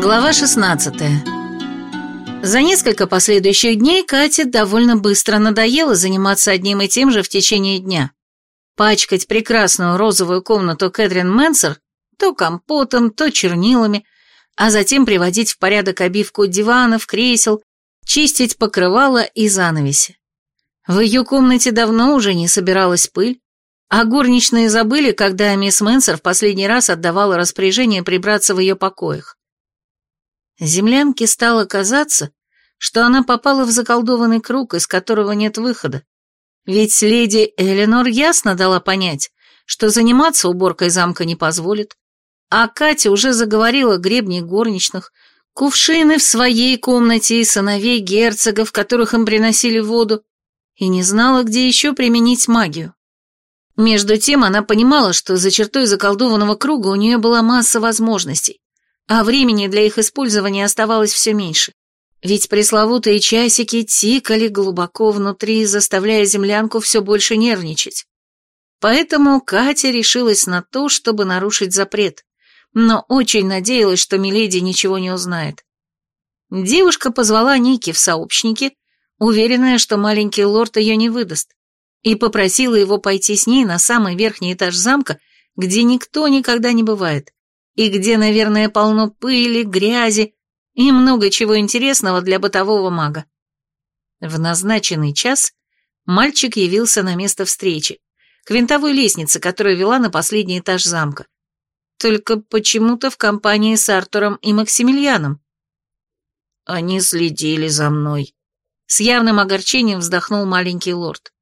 Глава 16 За несколько последующих дней Кате довольно быстро надоело заниматься одним и тем же в течение дня. Пачкать прекрасную розовую комнату Кэтрин Мэнсер то компотом, то чернилами, а затем приводить в порядок обивку диванов, кресел, чистить покрывало и занавеси. В ее комнате давно уже не собиралась пыль, а горничные забыли, когда мисс Мэнсер в последний раз отдавала распоряжение прибраться в ее покоях. Землянке стало казаться, что она попала в заколдованный круг, из которого нет выхода. Ведь леди Эленор ясно дала понять, что заниматься уборкой замка не позволит, а Катя уже заговорила гребни горничных, кувшины в своей комнате и сыновей герцогов, которых им приносили воду, и не знала, где еще применить магию. Между тем она понимала, что за чертой заколдованного круга у нее была масса возможностей, а времени для их использования оставалось все меньше. Ведь пресловутые часики тикали глубоко внутри, заставляя землянку все больше нервничать. Поэтому Катя решилась на то, чтобы нарушить запрет, но очень надеялась, что Миледи ничего не узнает. Девушка позвала Ники в сообщники, уверенная, что маленький лорд ее не выдаст, и попросила его пойти с ней на самый верхний этаж замка, где никто никогда не бывает, и где, наверное, полно пыли, грязи и много чего интересного для бытового мага. В назначенный час мальчик явился на место встречи, к винтовой лестнице, которая вела на последний этаж замка. Только почему-то в компании с Артуром и Максимилианом. Они следили за мной. С явным огорчением вздохнул маленький лорд.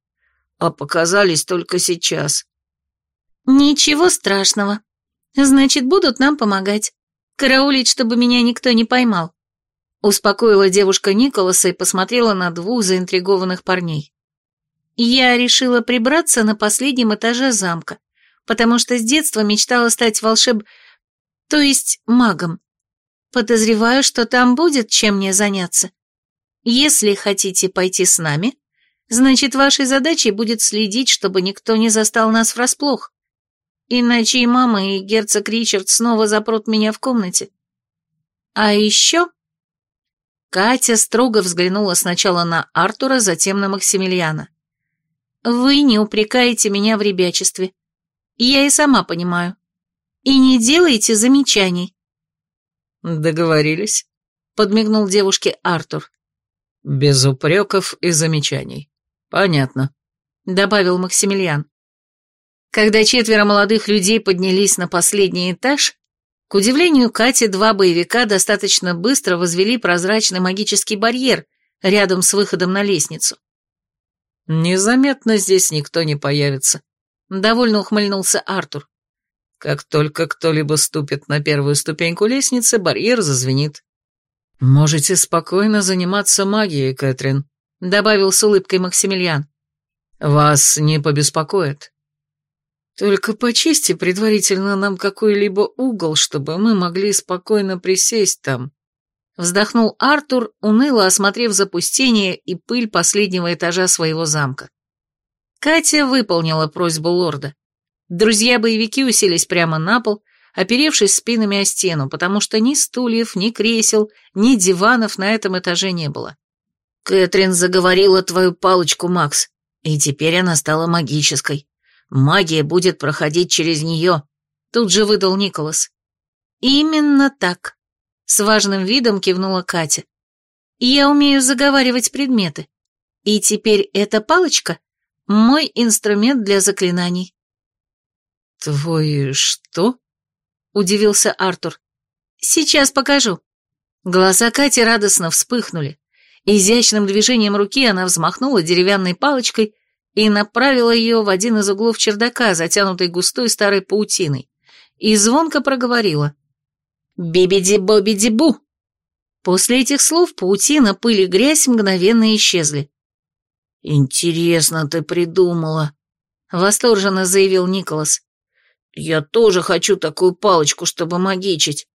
А показались только сейчас. Ничего страшного. Значит, будут нам помогать. Караулить, чтобы меня никто не поймал. Успокоила девушка Николаса и посмотрела на двух заинтригованных парней. Я решила прибраться на последнем этаже замка потому что с детства мечтала стать волшеб... то есть магом. Подозреваю, что там будет чем мне заняться. Если хотите пойти с нами, значит, вашей задачей будет следить, чтобы никто не застал нас врасплох. Иначе и мама, и герцог Ричард снова запрут меня в комнате. А еще... Катя строго взглянула сначала на Артура, затем на Максимилиана. «Вы не упрекаете меня в ребячестве. Я и сама понимаю. И не делайте замечаний. Договорились, подмигнул девушке Артур. Без упреков и замечаний. Понятно, добавил Максимилиан. Когда четверо молодых людей поднялись на последний этаж, к удивлению Кати, два боевика достаточно быстро возвели прозрачный магический барьер рядом с выходом на лестницу. Незаметно здесь никто не появится, Довольно ухмыльнулся Артур. Как только кто-либо ступит на первую ступеньку лестницы, барьер зазвенит. «Можете спокойно заниматься магией, Кэтрин», — добавил с улыбкой Максимилиан. «Вас не побеспокоит. Только почисти предварительно нам какой-либо угол, чтобы мы могли спокойно присесть там». Вздохнул Артур, уныло осмотрев запустение и пыль последнего этажа своего замка. Катя выполнила просьбу лорда. Друзья-боевики уселись прямо на пол, оперевшись спинами о стену, потому что ни стульев, ни кресел, ни диванов на этом этаже не было. «Кэтрин заговорила твою палочку, Макс, и теперь она стала магической. Магия будет проходить через нее», — тут же выдал Николас. «Именно так», — с важным видом кивнула Катя. «Я умею заговаривать предметы. И теперь эта палочка мой инструмент для заклинаний». «Твой что?» — удивился Артур. «Сейчас покажу». Глаза Кати радостно вспыхнули. Изящным движением руки она взмахнула деревянной палочкой и направила ее в один из углов чердака, затянутый густой старой паутиной, и звонко проговорила. «Бибиди-бобиди-бу!» После этих слов паутина, пыль и грязь мгновенно исчезли. «Интересно ты придумала», — восторженно заявил Николас. «Я тоже хочу такую палочку, чтобы магичить.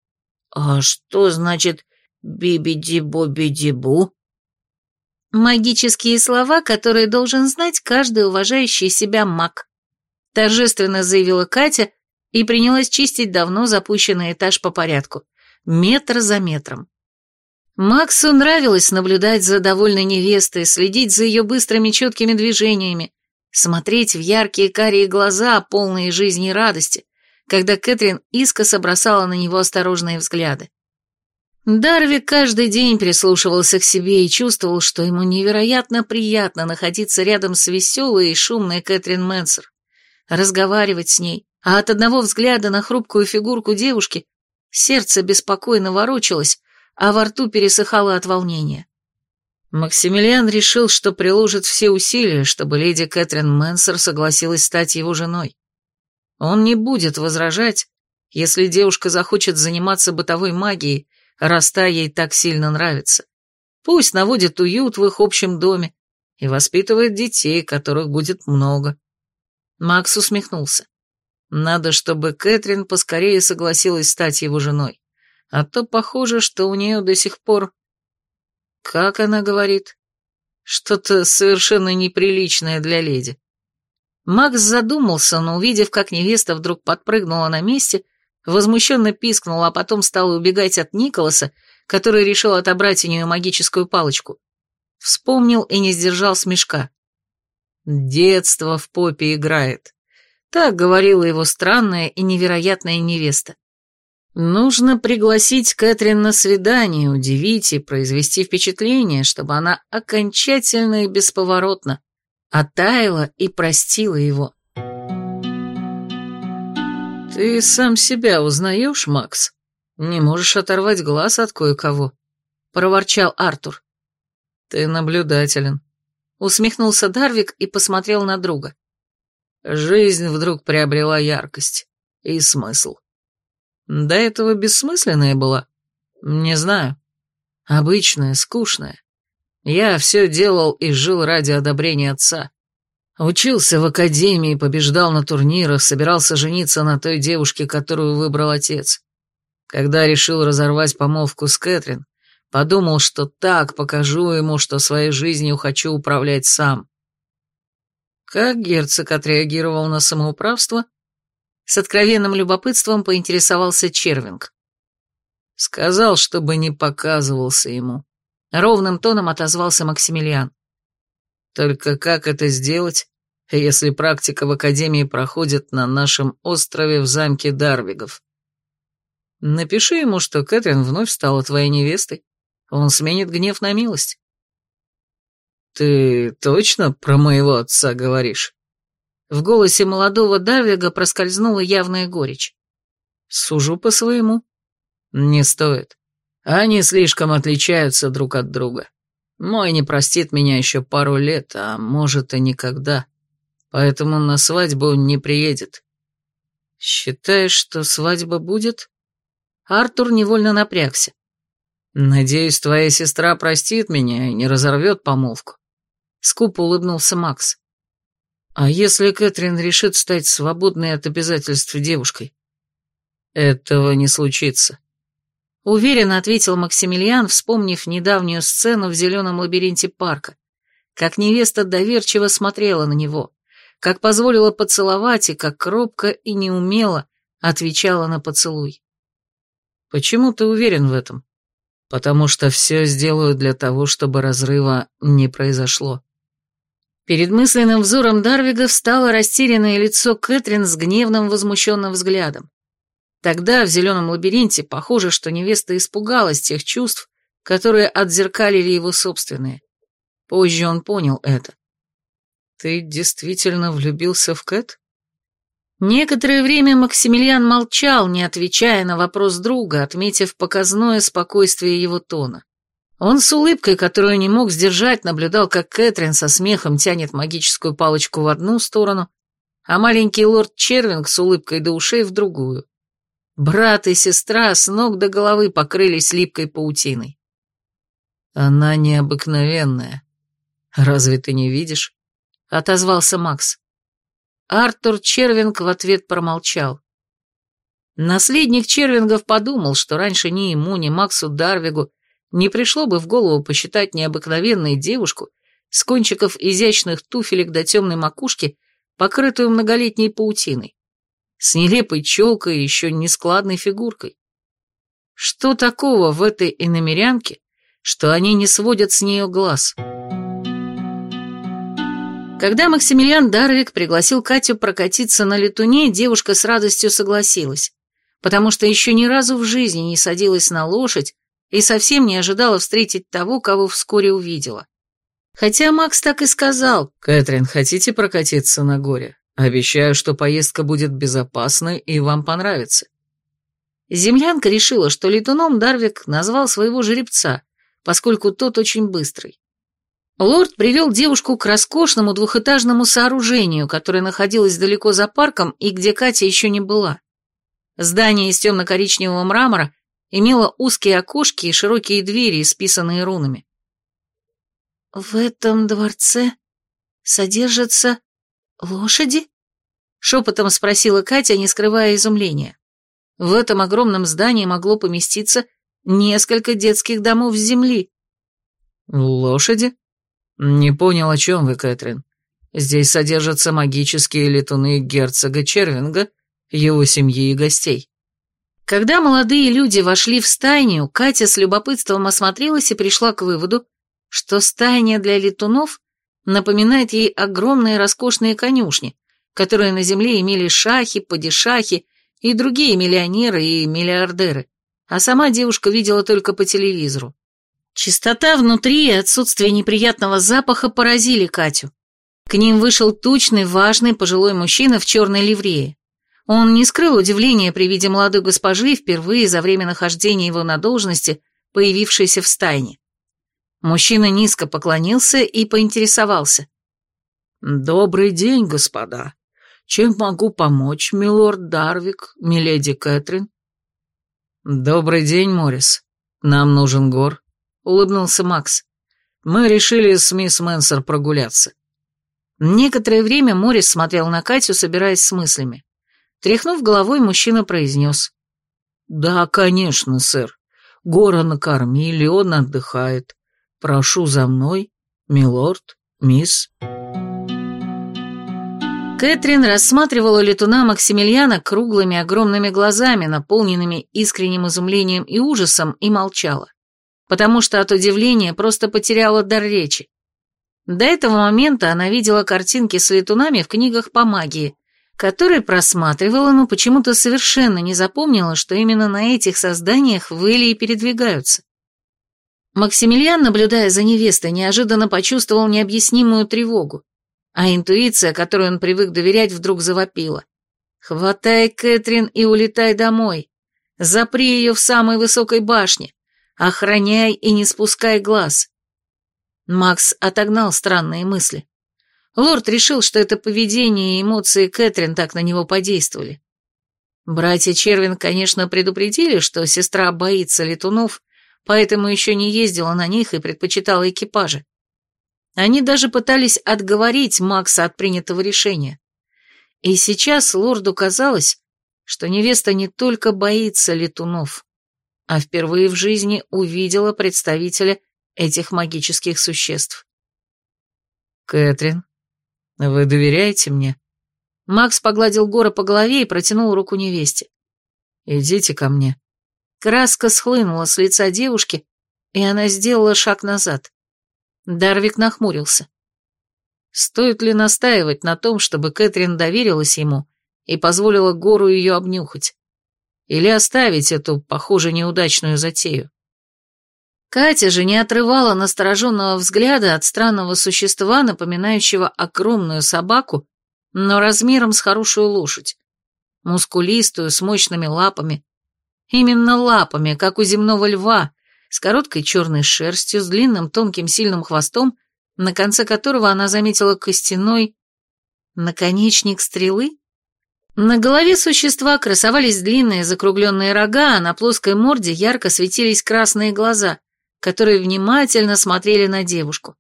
А что значит бибиди-бобиди-бу?» «Магические слова, которые должен знать каждый уважающий себя маг», — торжественно заявила Катя и принялась чистить давно запущенный этаж по порядку. метр за метром. Максу нравилось наблюдать за довольной невестой, следить за ее быстрыми четкими движениями, смотреть в яркие карие глаза, полные жизни и радости, когда Кэтрин искоса бросала на него осторожные взгляды. Дарви каждый день прислушивался к себе и чувствовал, что ему невероятно приятно находиться рядом с веселой и шумной Кэтрин Мэнсер, разговаривать с ней, а от одного взгляда на хрупкую фигурку девушки сердце беспокойно ворочалось, а во рту пересыхало от волнения. Максимилиан решил, что приложит все усилия, чтобы леди Кэтрин Мэнсер согласилась стать его женой. Он не будет возражать, если девушка захочет заниматься бытовой магией, раз та ей так сильно нравится. Пусть наводит уют в их общем доме и воспитывает детей, которых будет много. Макс усмехнулся. Надо, чтобы Кэтрин поскорее согласилась стать его женой. А то похоже, что у нее до сих пор... Как она говорит? Что-то совершенно неприличное для леди. Макс задумался, но увидев, как невеста вдруг подпрыгнула на месте, возмущенно пискнула, а потом стала убегать от Николаса, который решил отобрать у нее магическую палочку. Вспомнил и не сдержал смешка. «Детство в попе играет», — так говорила его странная и невероятная невеста. Нужно пригласить Кэтрин на свидание, удивить и произвести впечатление, чтобы она окончательно и бесповоротно оттаяла и простила его. «Ты сам себя узнаешь, Макс? Не можешь оторвать глаз от кое-кого», — проворчал Артур. «Ты наблюдателен», — усмехнулся Дарвик и посмотрел на друга. Жизнь вдруг приобрела яркость и смысл. До этого бессмысленная была? Не знаю. Обычная, скучная. Я все делал и жил ради одобрения отца. Учился в академии, побеждал на турнирах, собирался жениться на той девушке, которую выбрал отец. Когда решил разорвать помолвку с Кэтрин, подумал, что так покажу ему, что своей жизнью хочу управлять сам. Как герцог отреагировал на самоуправство? С откровенным любопытством поинтересовался Червинг. Сказал, чтобы не показывался ему. Ровным тоном отозвался Максимилиан. Только как это сделать, если практика в Академии проходит на нашем острове в замке Дарвигов? Напиши ему, что Кэтрин вновь стала твоей невестой. Он сменит гнев на милость. Ты точно про моего отца говоришь? В голосе молодого Дарвига проскользнула явная горечь. Сужу по своему. Не стоит. Они слишком отличаются друг от друга. Мой не простит меня еще пару лет, а может и никогда. Поэтому на свадьбу он не приедет. Считаешь, что свадьба будет? Артур невольно напрягся. Надеюсь, твоя сестра простит меня и не разорвет помолвку. Скупо улыбнулся Макс. А если Кэтрин решит стать свободной от обязательств девушкой? Этого не случится. Уверенно ответил Максимилиан, вспомнив недавнюю сцену в зеленом лабиринте парка, как невеста доверчиво смотрела на него, как позволила поцеловать и как робко и неумело отвечала на поцелуй. Почему ты уверен в этом? Потому что все сделаю для того, чтобы разрыва не произошло. Перед мысленным взором Дарвига встало растерянное лицо Кэтрин с гневным возмущенным взглядом. Тогда в зеленом лабиринте похоже, что невеста испугалась тех чувств, которые отзеркалили его собственные. Позже он понял это. «Ты действительно влюбился в Кэт?» Некоторое время Максимилиан молчал, не отвечая на вопрос друга, отметив показное спокойствие его тона. Он с улыбкой, которую не мог сдержать, наблюдал, как Кэтрин со смехом тянет магическую палочку в одну сторону, а маленький лорд Червинг с улыбкой до ушей в другую. Брат и сестра с ног до головы покрылись липкой паутиной. «Она необыкновенная. Разве ты не видишь?» — отозвался Макс. Артур Червинг в ответ промолчал. Наследник Червингов подумал, что раньше ни ему, ни Максу Дарвигу не пришло бы в голову посчитать необыкновенной девушку с кончиков изящных туфелек до темной макушки, покрытую многолетней паутиной с нелепой челкой и еще нескладной фигуркой. Что такого в этой иномерянке, что они не сводят с нее глаз? Когда Максимилиан Дарвик пригласил Катю прокатиться на летуне, девушка с радостью согласилась, потому что еще ни разу в жизни не садилась на лошадь и совсем не ожидала встретить того, кого вскоре увидела. Хотя Макс так и сказал. «Кэтрин, хотите прокатиться на горе? Обещаю, что поездка будет безопасной и вам понравится». Землянка решила, что летуном Дарвик назвал своего жеребца, поскольку тот очень быстрый. Лорд привел девушку к роскошному двухэтажному сооружению, которое находилось далеко за парком и где Катя еще не была. Здание из темно-коричневого мрамора имело узкие окошки и широкие двери, исписанные рунами. «В этом дворце содержатся лошади?» — шепотом спросила Катя, не скрывая изумления. В этом огромном здании могло поместиться несколько детских домов земли. «Лошади?» «Не понял, о чем вы, Кэтрин. Здесь содержатся магические летуны герцога Червинга, его семьи и гостей». Когда молодые люди вошли в стайню, Катя с любопытством осмотрелась и пришла к выводу, что стайня для летунов напоминает ей огромные роскошные конюшни, которые на земле имели шахи, падишахи и другие миллионеры и миллиардеры, а сама девушка видела только по телевизору. Чистота внутри и отсутствие неприятного запаха поразили Катю. К ним вышел тучный, важный пожилой мужчина в черной ливрее. Он не скрыл удивления при виде молодой госпожи, впервые за время нахождения его на должности, появившейся в стайне. Мужчина низко поклонился и поинтересовался. «Добрый день, господа. Чем могу помочь, милорд Дарвик, миледи Кэтрин?» «Добрый день, Моррис. Нам нужен гор», — улыбнулся Макс. «Мы решили с мисс Мэнсер прогуляться». Некоторое время Моррис смотрел на Катю, собираясь с мыслями. Тряхнув головой, мужчина произнес. «Да, конечно, сэр. Гора накормили, он отдыхает. Прошу за мной, милорд, мисс». Кэтрин рассматривала летуна Максимилиана круглыми огромными глазами, наполненными искренним изумлением и ужасом, и молчала потому что от удивления просто потеряла дар речи. До этого момента она видела картинки с летунами в книгах по магии, которые просматривала, но почему-то совершенно не запомнила, что именно на этих созданиях выли и передвигаются. Максимилиан, наблюдая за невестой, неожиданно почувствовал необъяснимую тревогу, а интуиция, которой он привык доверять, вдруг завопила. «Хватай Кэтрин и улетай домой. Запри ее в самой высокой башне. Охраняй и не спускай глаз. Макс отогнал странные мысли. Лорд решил, что это поведение и эмоции Кэтрин так на него подействовали. Братья Червин, конечно, предупредили, что сестра боится летунов, поэтому еще не ездила на них и предпочитала экипажи. Они даже пытались отговорить Макса от принятого решения. И сейчас лорду казалось, что невеста не только боится летунов, а впервые в жизни увидела представителя этих магических существ. «Кэтрин, вы доверяете мне?» Макс погладил Гора по голове и протянул руку невесте. «Идите ко мне». Краска схлынула с лица девушки, и она сделала шаг назад. Дарвик нахмурился. Стоит ли настаивать на том, чтобы Кэтрин доверилась ему и позволила Гору ее обнюхать? Или оставить эту, похоже, неудачную затею? Катя же не отрывала настороженного взгляда от странного существа, напоминающего огромную собаку, но размером с хорошую лошадь. Мускулистую, с мощными лапами. Именно лапами, как у земного льва, с короткой черной шерстью, с длинным тонким сильным хвостом, на конце которого она заметила костяной наконечник стрелы? На голове существа красовались длинные закругленные рога, а на плоской морде ярко светились красные глаза, которые внимательно смотрели на девушку.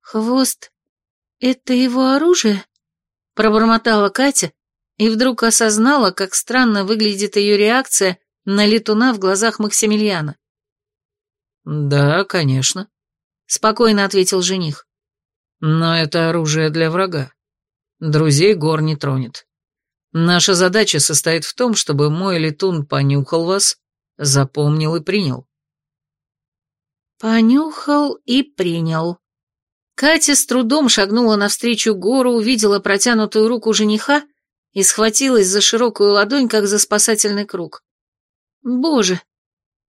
«Хвост — это его оружие?» — пробормотала Катя и вдруг осознала, как странно выглядит ее реакция на летуна в глазах Максимилиана. «Да, конечно», — спокойно ответил жених. «Но это оружие для врага. Друзей гор не тронет. Наша задача состоит в том, чтобы мой летун понюхал вас, Запомнил и принял. Понюхал и принял. Катя с трудом шагнула навстречу гору, увидела протянутую руку жениха и схватилась за широкую ладонь, как за спасательный круг. Боже,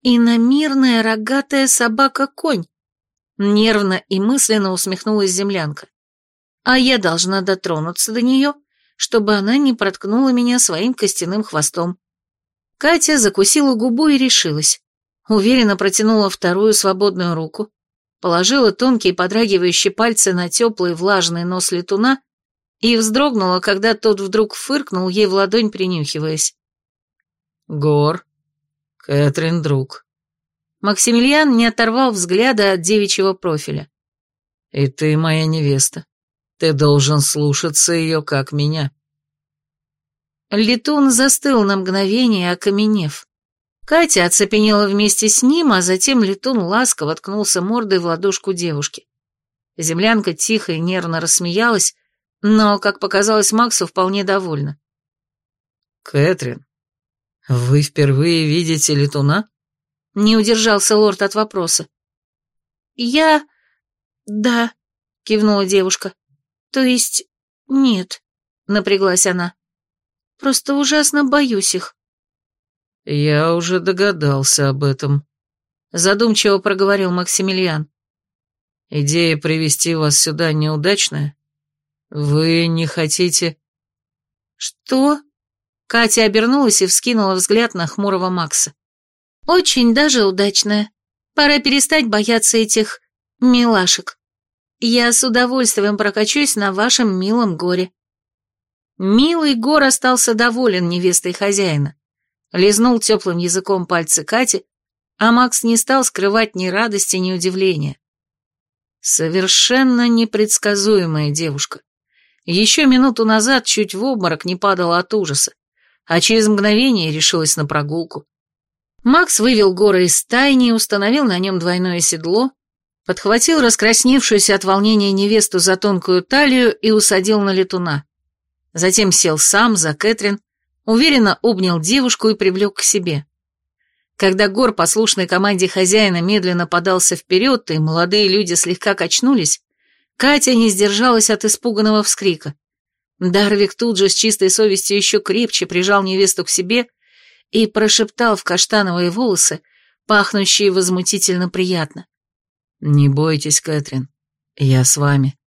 иномирная рогатая собака-конь! Нервно и мысленно усмехнулась землянка. А я должна дотронуться до нее, чтобы она не проткнула меня своим костяным хвостом. Катя закусила губу и решилась. Уверенно протянула вторую свободную руку, положила тонкие подрагивающие пальцы на теплый влажный нос летуна и вздрогнула, когда тот вдруг фыркнул ей в ладонь, принюхиваясь. «Гор, Кэтрин, друг». Максимилиан не оторвал взгляда от девичьего профиля. «И ты моя невеста. Ты должен слушаться ее, как меня». Летун застыл на мгновение, окаменев. Катя оцепенела вместе с ним, а затем летун ласково ткнулся мордой в ладошку девушки. Землянка тихо и нервно рассмеялась, но, как показалось Максу, вполне довольна. «Кэтрин, вы впервые видите летуна?» Не удержался лорд от вопроса. «Я... да», — кивнула девушка. «То есть... нет», — напряглась она. «Просто ужасно боюсь их». «Я уже догадался об этом», — задумчиво проговорил Максимилиан. «Идея привести вас сюда неудачная? Вы не хотите...» «Что?» Катя обернулась и вскинула взгляд на хмурого Макса. «Очень даже удачная. Пора перестать бояться этих... милашек. Я с удовольствием прокачусь на вашем милом горе». Милый гор остался доволен невестой хозяина лизнул теплым языком пальцы Кати, а Макс не стал скрывать ни радости, ни удивления. Совершенно непредсказуемая девушка. Еще минуту назад чуть в обморок не падала от ужаса, а через мгновение решилась на прогулку. Макс вывел горы из стайни, установил на нем двойное седло, подхватил раскрасневшуюся от волнения невесту за тонкую талию и усадил на летуна. Затем сел сам за Кэтрин, уверенно обнял девушку и привлек к себе. Когда Гор, послушной команде хозяина, медленно подался вперед, и молодые люди слегка качнулись, Катя не сдержалась от испуганного вскрика. Дарвик тут же с чистой совестью еще крепче прижал невесту к себе и прошептал в каштановые волосы, пахнущие возмутительно приятно. «Не бойтесь, Кэтрин, я с вами».